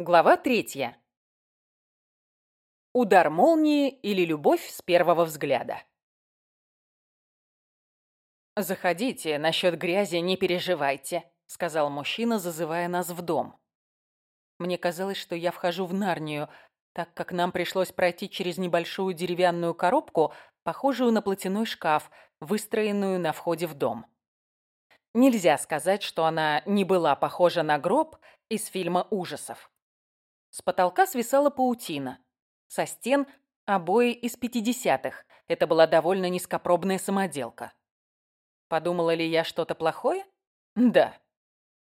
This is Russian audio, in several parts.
Глава третья. Удар молнии или любовь с первого взгляда. «Заходите, насчет грязи не переживайте», — сказал мужчина, зазывая нас в дом. Мне казалось, что я вхожу в Нарнию, так как нам пришлось пройти через небольшую деревянную коробку, похожую на платяной шкаф, выстроенную на входе в дом. Нельзя сказать, что она не была похожа на гроб из фильма ужасов. С потолка свисала паутина. Со стен обои из пятидесятых. Это была довольно низкопробная самоделка. Подумала ли я что-то плохое? Да.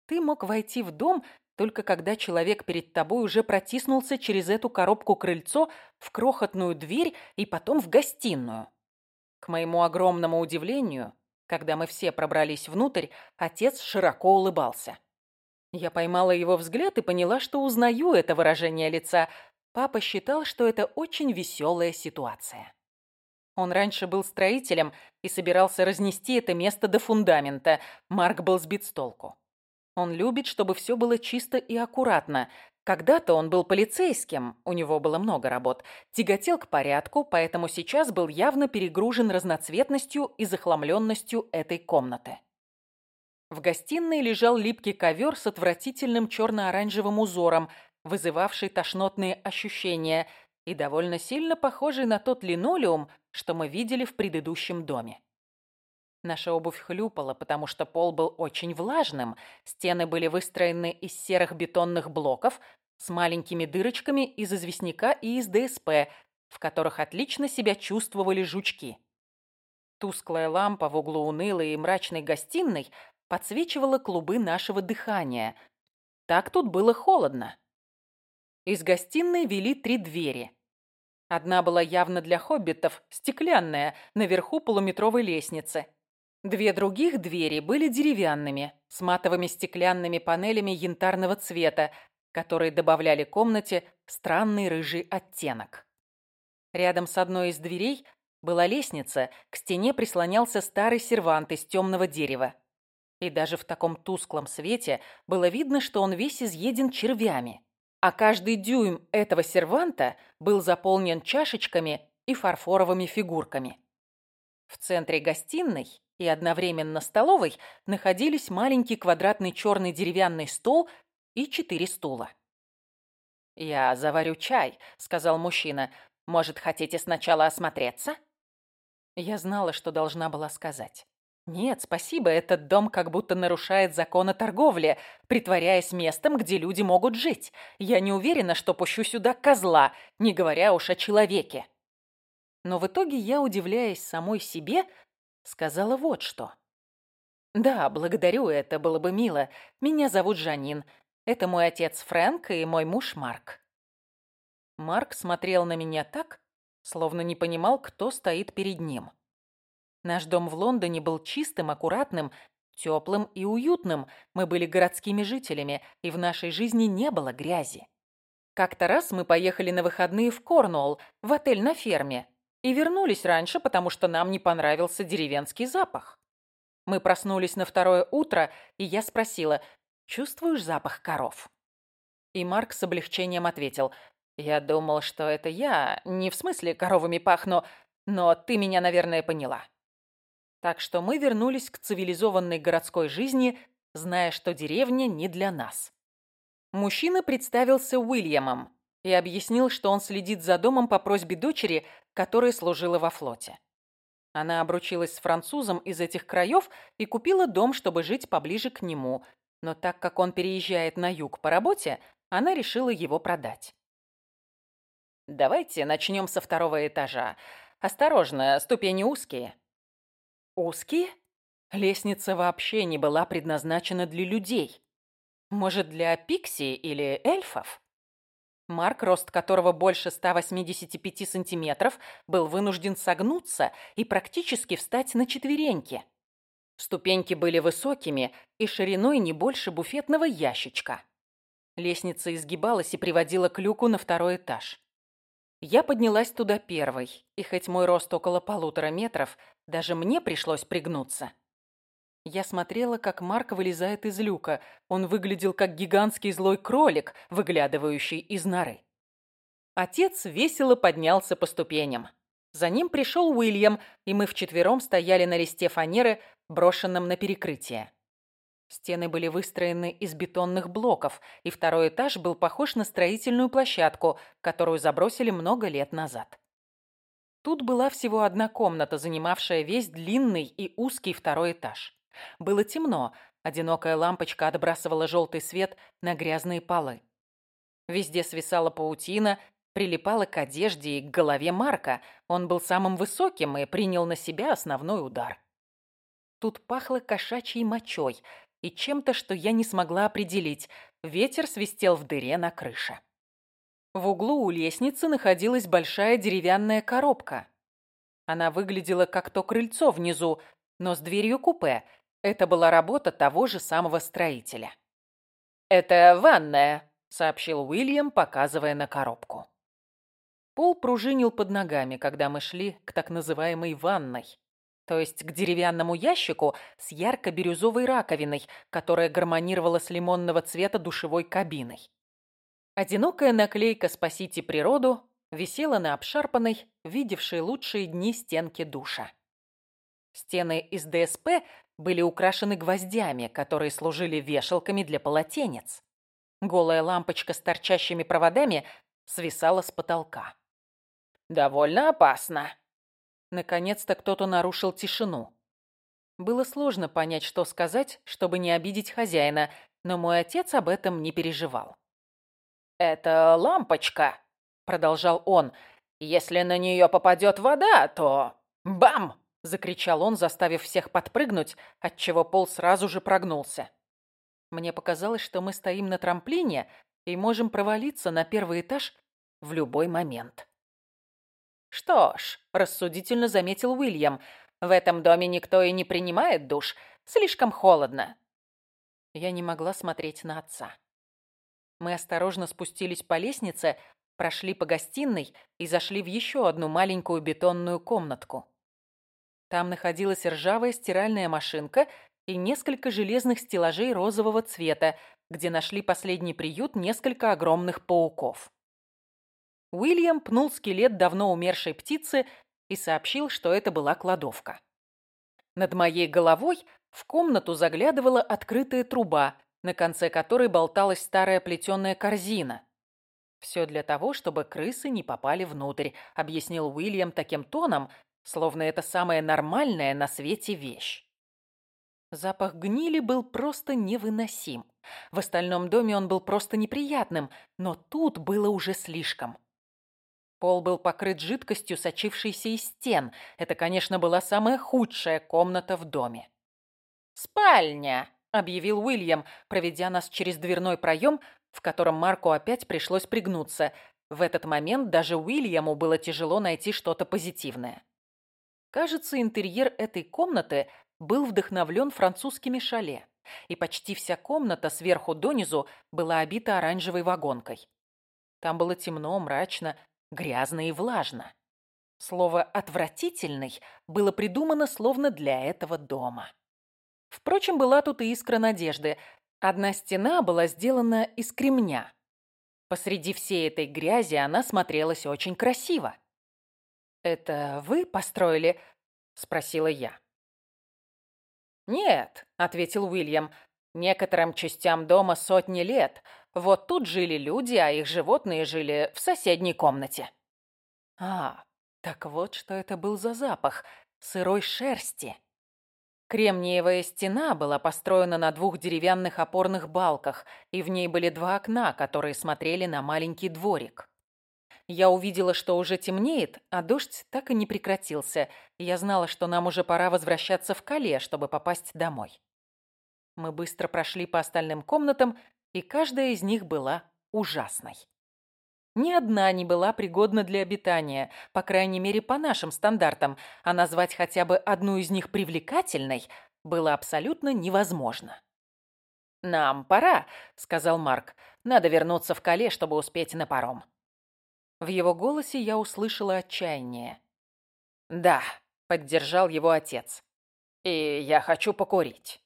Ты мог войти в дом, только когда человек перед тобой уже протиснулся через эту коробку-крыльцо в крохотную дверь и потом в гостиную. К моему огромному удивлению, когда мы все пробрались внутрь, отец широко улыбался. Я поймала его взгляд и поняла, что узнаю это выражение лица. Папа считал, что это очень веселая ситуация. Он раньше был строителем и собирался разнести это место до фундамента. Марк был сбит с толку. Он любит, чтобы все было чисто и аккуратно. Когда-то он был полицейским, у него было много работ, тяготел к порядку, поэтому сейчас был явно перегружен разноцветностью и захламленностью этой комнаты. В гостиной лежал липкий ковер с отвратительным черно-оранжевым узором, вызывавший тошнотные ощущения и довольно сильно похожий на тот линолеум, что мы видели в предыдущем доме. Наша обувь хлюпала, потому что пол был очень влажным, стены были выстроены из серых бетонных блоков с маленькими дырочками из известняка и из ДСП, в которых отлично себя чувствовали жучки. Тусклая лампа в углу унылой и мрачной гостиной подсвечивала клубы нашего дыхания. Так тут было холодно. Из гостиной вели три двери. Одна была явно для хоббитов, стеклянная, наверху полуметровой лестницы. Две других двери были деревянными, с матовыми стеклянными панелями янтарного цвета, которые добавляли комнате странный рыжий оттенок. Рядом с одной из дверей была лестница, к стене прислонялся старый сервант из темного дерева. И даже в таком тусклом свете было видно, что он весь изъеден червями. А каждый дюйм этого серванта был заполнен чашечками и фарфоровыми фигурками. В центре гостиной и одновременно столовой находились маленький квадратный черный деревянный стол и четыре стула. «Я заварю чай», — сказал мужчина. «Может, хотите сначала осмотреться?» Я знала, что должна была сказать. Нет, спасибо, этот дом как будто нарушает закон о торговле, притворяясь местом, где люди могут жить. Я не уверена, что пущу сюда козла, не говоря уж о человеке. Но в итоге я, удивляясь самой себе, сказала вот что. «Да, благодарю, это было бы мило. Меня зовут Жанин. Это мой отец Фрэнк и мой муж Марк». Марк смотрел на меня так, словно не понимал, кто стоит перед ним. Наш дом в Лондоне был чистым, аккуратным, теплым и уютным. Мы были городскими жителями, и в нашей жизни не было грязи. Как-то раз мы поехали на выходные в Корнуолл, в отель на ферме, и вернулись раньше, потому что нам не понравился деревенский запах. Мы проснулись на второе утро, и я спросила, «Чувствуешь запах коров?» И Марк с облегчением ответил, «Я думал, что это я, не в смысле коровами пахну, но ты меня, наверное, поняла». Так что мы вернулись к цивилизованной городской жизни, зная, что деревня не для нас. Мужчина представился Уильямом и объяснил, что он следит за домом по просьбе дочери, которая служила во флоте. Она обручилась с французом из этих краев и купила дом, чтобы жить поближе к нему, но так как он переезжает на юг по работе, она решила его продать. «Давайте начнем со второго этажа. Осторожно, ступени узкие», Узкие? Лестница вообще не была предназначена для людей. Может, для пикси или эльфов? Марк, рост которого больше 185 сантиметров, был вынужден согнуться и практически встать на четвереньки. Ступеньки были высокими и шириной не больше буфетного ящичка. Лестница изгибалась и приводила к люку на второй этаж. Я поднялась туда первой, и хоть мой рост около полутора метров, даже мне пришлось пригнуться. Я смотрела, как Марк вылезает из люка. Он выглядел как гигантский злой кролик, выглядывающий из норы. Отец весело поднялся по ступеням. За ним пришел Уильям, и мы вчетвером стояли на листе фанеры, брошенном на перекрытие. Стены были выстроены из бетонных блоков, и второй этаж был похож на строительную площадку, которую забросили много лет назад. Тут была всего одна комната, занимавшая весь длинный и узкий второй этаж. Было темно, одинокая лампочка отбрасывала желтый свет на грязные полы. Везде свисала паутина, прилипала к одежде и к голове Марка. Он был самым высоким и принял на себя основной удар. Тут пахло кошачьей мочой и чем-то, что я не смогла определить. Ветер свистел в дыре на крыше. В углу у лестницы находилась большая деревянная коробка. Она выглядела как то крыльцо внизу, но с дверью купе. Это была работа того же самого строителя. «Это ванная», — сообщил Уильям, показывая на коробку. Пол пружинил под ногами, когда мы шли к так называемой ванной, то есть к деревянному ящику с ярко-бирюзовой раковиной, которая гармонировала с лимонного цвета душевой кабиной. Одинокая наклейка «Спасите природу» висела на обшарпанной, видевшей лучшие дни стенке душа. Стены из ДСП были украшены гвоздями, которые служили вешалками для полотенец. Голая лампочка с торчащими проводами свисала с потолка. «Довольно опасно». Наконец-то кто-то нарушил тишину. Было сложно понять, что сказать, чтобы не обидеть хозяина, но мой отец об этом не переживал. «Это лампочка», — продолжал он. «Если на нее попадет вода, то... Бам!» — закричал он, заставив всех подпрыгнуть, отчего пол сразу же прогнулся. Мне показалось, что мы стоим на трамплине и можем провалиться на первый этаж в любой момент. «Что ж», — рассудительно заметил Уильям, «в этом доме никто и не принимает душ. Слишком холодно». Я не могла смотреть на отца. Мы осторожно спустились по лестнице, прошли по гостиной и зашли в еще одну маленькую бетонную комнатку. Там находилась ржавая стиральная машинка и несколько железных стеллажей розового цвета, где нашли последний приют несколько огромных пауков. Уильям пнул скелет давно умершей птицы и сообщил, что это была кладовка. Над моей головой в комнату заглядывала открытая труба, на конце которой болталась старая плетеная корзина. «Все для того, чтобы крысы не попали внутрь», — объяснил Уильям таким тоном, словно это самая нормальная на свете вещь. Запах гнили был просто невыносим. В остальном доме он был просто неприятным, но тут было уже слишком. Пол был покрыт жидкостью, сочившейся из стен. Это, конечно, была самая худшая комната в доме. «Спальня!» — объявил Уильям, проведя нас через дверной проем, в котором Марку опять пришлось пригнуться. В этот момент даже Уильяму было тяжело найти что-то позитивное. Кажется, интерьер этой комнаты был вдохновлен французскими шале, и почти вся комната сверху донизу была обита оранжевой вагонкой. Там было темно, мрачно, грязно и влажно. Слово «отвратительный» было придумано словно для этого дома. Впрочем, была тут и искра надежды. Одна стена была сделана из кремня. Посреди всей этой грязи она смотрелась очень красиво. «Это вы построили?» – спросила я. «Нет», – ответил Уильям, – «некоторым частям дома сотни лет. Вот тут жили люди, а их животные жили в соседней комнате». «А, так вот, что это был за запах сырой шерсти». Кремниевая стена была построена на двух деревянных опорных балках, и в ней были два окна, которые смотрели на маленький дворик. Я увидела, что уже темнеет, а дождь так и не прекратился, я знала, что нам уже пора возвращаться в Кале, чтобы попасть домой. Мы быстро прошли по остальным комнатам, и каждая из них была ужасной. Ни одна не была пригодна для обитания, по крайней мере, по нашим стандартам, а назвать хотя бы одну из них привлекательной было абсолютно невозможно. «Нам пора», — сказал Марк. «Надо вернуться в Кале, чтобы успеть на паром». В его голосе я услышала отчаяние. «Да», — поддержал его отец. «И я хочу покурить».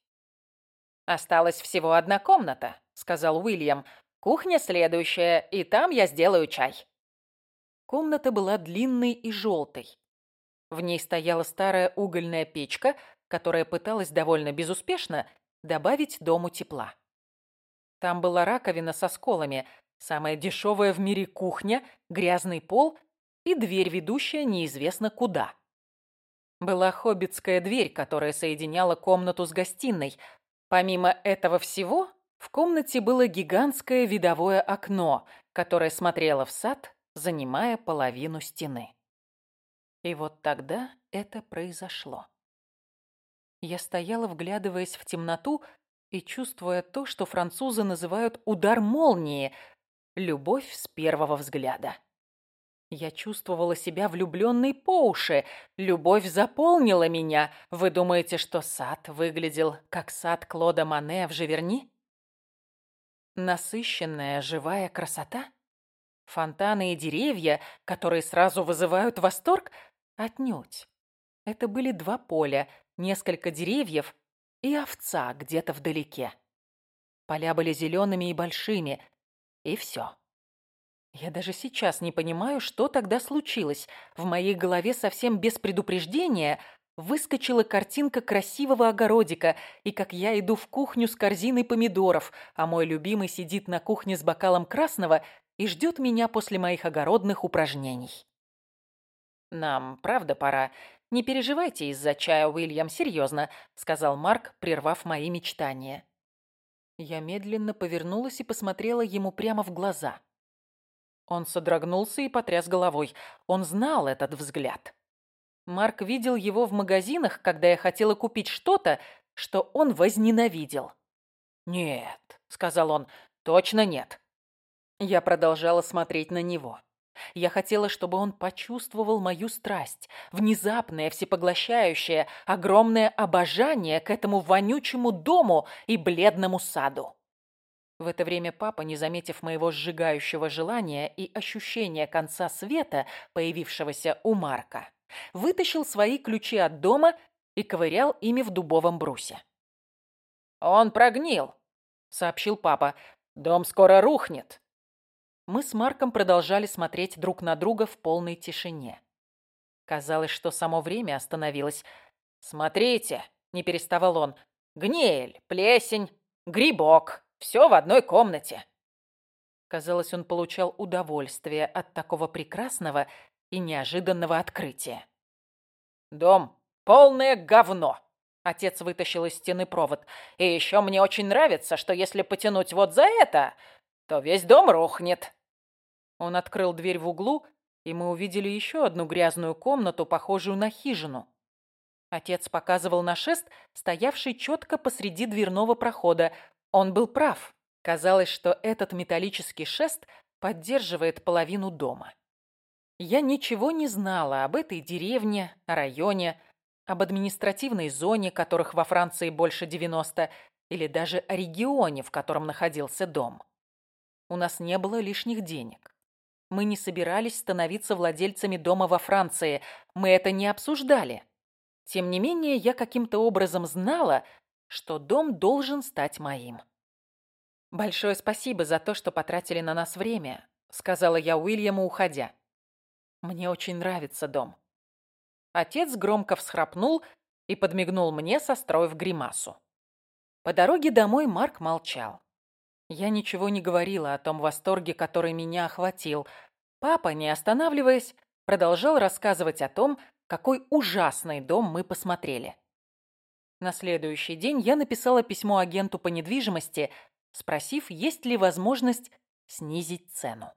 «Осталась всего одна комната», — сказал Уильям. «Кухня следующая, и там я сделаю чай». Комната была длинной и желтой. В ней стояла старая угольная печка, которая пыталась довольно безуспешно добавить дому тепла. Там была раковина со сколами, самая дешевая в мире кухня, грязный пол и дверь, ведущая неизвестно куда. Была хоббитская дверь, которая соединяла комнату с гостиной. Помимо этого всего, в комнате было гигантское видовое окно, которое смотрело в сад, занимая половину стены. И вот тогда это произошло. Я стояла, вглядываясь в темноту и чувствуя то, что французы называют «удар молнии», любовь с первого взгляда. Я чувствовала себя влюбленной по уши. Любовь заполнила меня. Вы думаете, что сад выглядел как сад Клода Мане в Живерни? Насыщенная живая красота? Фонтаны и деревья, которые сразу вызывают восторг? Отнюдь. Это были два поля, несколько деревьев и овца где-то вдалеке. Поля были зелеными и большими, и все. Я даже сейчас не понимаю, что тогда случилось. В моей голове совсем без предупреждения выскочила картинка красивого огородика, и как я иду в кухню с корзиной помидоров, а мой любимый сидит на кухне с бокалом красного и ждет меня после моих огородных упражнений. «Нам правда пора. Не переживайте из-за чая, Уильям, серьезно», — сказал Марк, прервав мои мечтания. Я медленно повернулась и посмотрела ему прямо в глаза. Он содрогнулся и потряс головой. Он знал этот взгляд. Марк видел его в магазинах, когда я хотела купить что-то, что он возненавидел. «Нет», — сказал он, — «точно нет». Я продолжала смотреть на него. Я хотела, чтобы он почувствовал мою страсть, внезапное, всепоглощающее, огромное обожание к этому вонючему дому и бледному саду. В это время папа, не заметив моего сжигающего желания и ощущения конца света, появившегося у Марка, вытащил свои ключи от дома и ковырял ими в дубовом брусе. «Он прогнил», — сообщил папа. «Дом скоро рухнет». Мы с Марком продолжали смотреть друг на друга в полной тишине. Казалось, что само время остановилось. «Смотрите!» — не переставал он. «Гниль, плесень, грибок. Все в одной комнате». Казалось, он получал удовольствие от такого прекрасного и неожиданного открытия. «Дом — полное говно!» Отец вытащил из стены провод. «И еще мне очень нравится, что если потянуть вот за это, то весь дом рухнет». Он открыл дверь в углу, и мы увидели еще одну грязную комнату, похожую на хижину. Отец показывал на шест, стоявший четко посреди дверного прохода. Он был прав. Казалось, что этот металлический шест поддерживает половину дома. Я ничего не знала об этой деревне, районе, об административной зоне, которых во Франции больше 90, или даже о регионе, в котором находился дом. У нас не было лишних денег. Мы не собирались становиться владельцами дома во Франции. Мы это не обсуждали. Тем не менее, я каким-то образом знала, что дом должен стать моим. «Большое спасибо за то, что потратили на нас время», — сказала я Уильяму, уходя. «Мне очень нравится дом». Отец громко всхрапнул и подмигнул мне, состроив гримасу. По дороге домой Марк молчал. Я ничего не говорила о том восторге, который меня охватил. Папа, не останавливаясь, продолжал рассказывать о том, какой ужасный дом мы посмотрели. На следующий день я написала письмо агенту по недвижимости, спросив, есть ли возможность снизить цену.